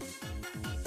Thank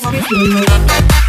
gotta be there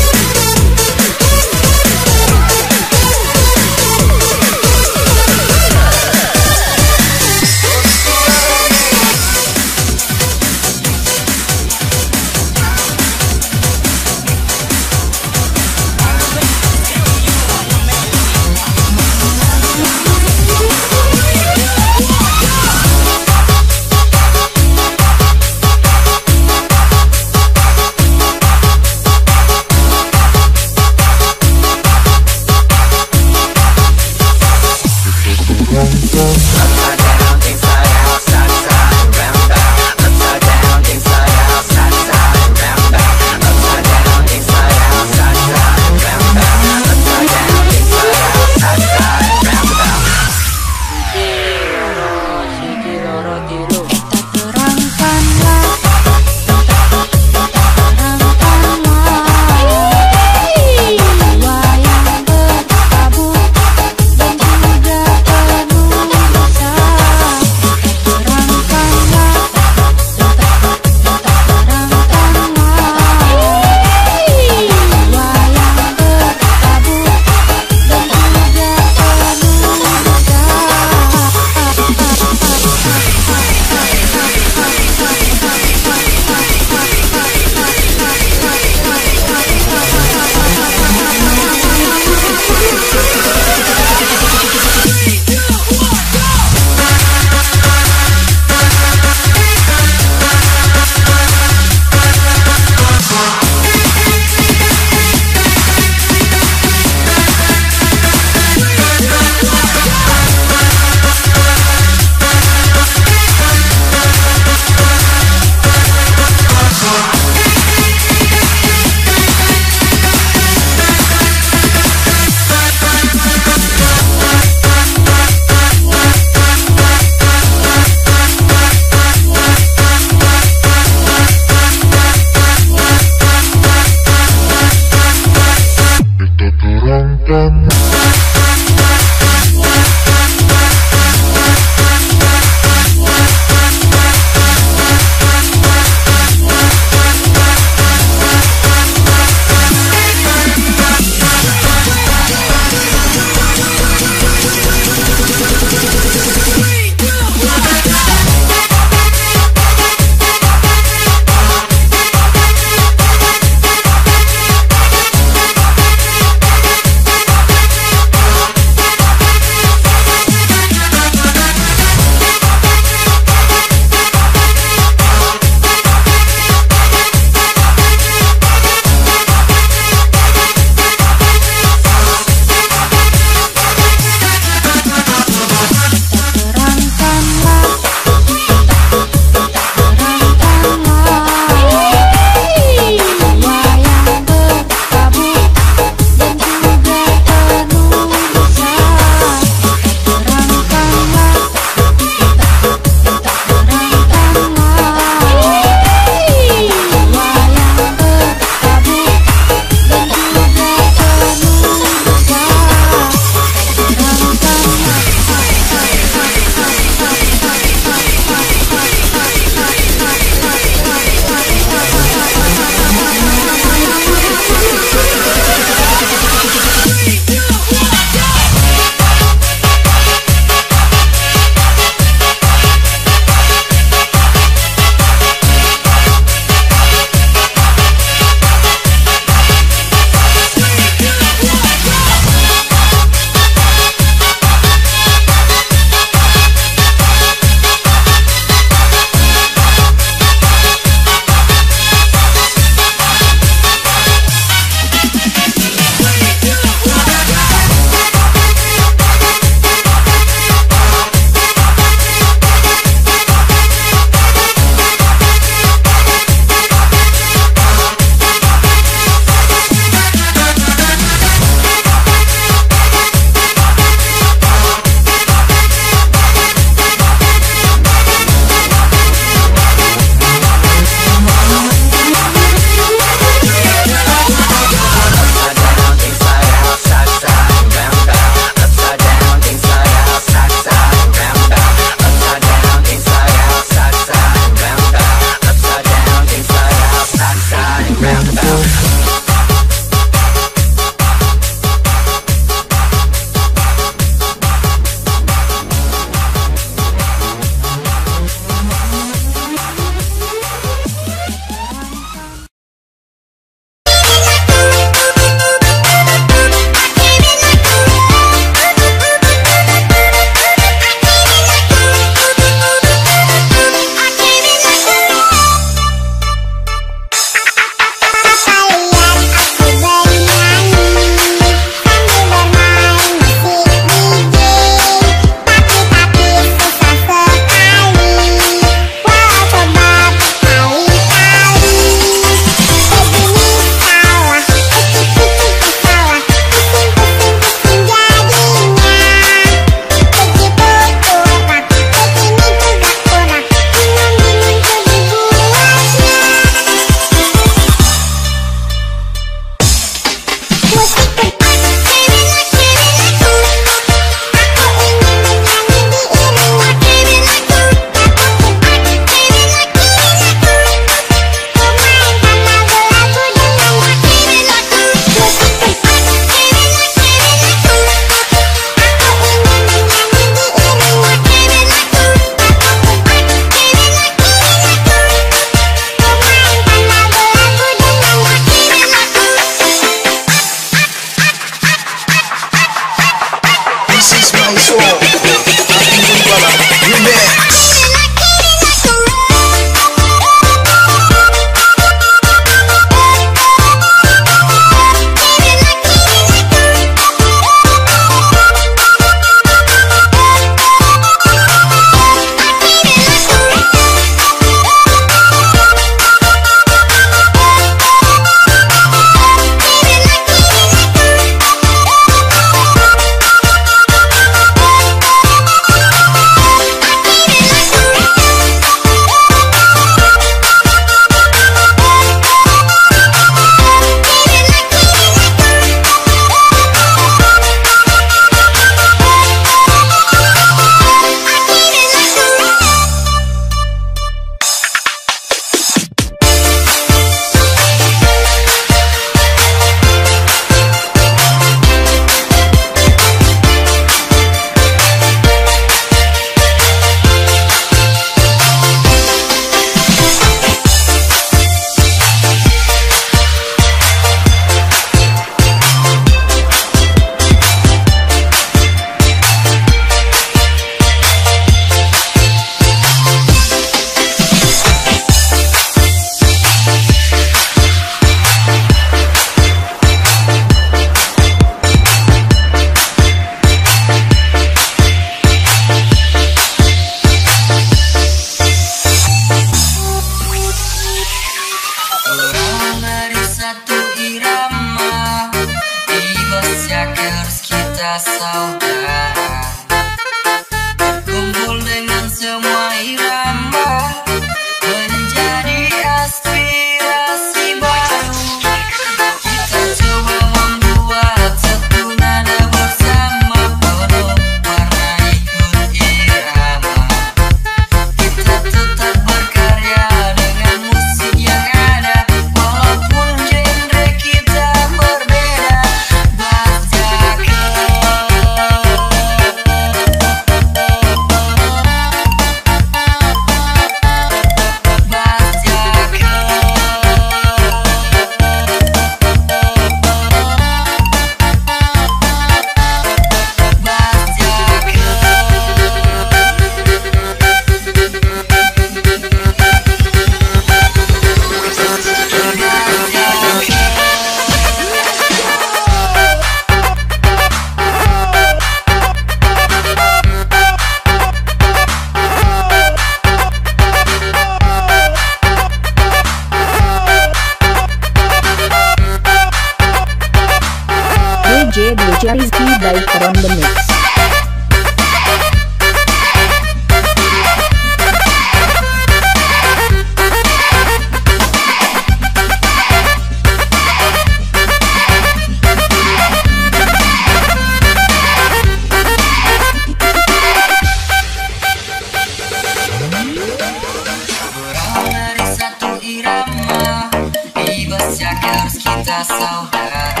harus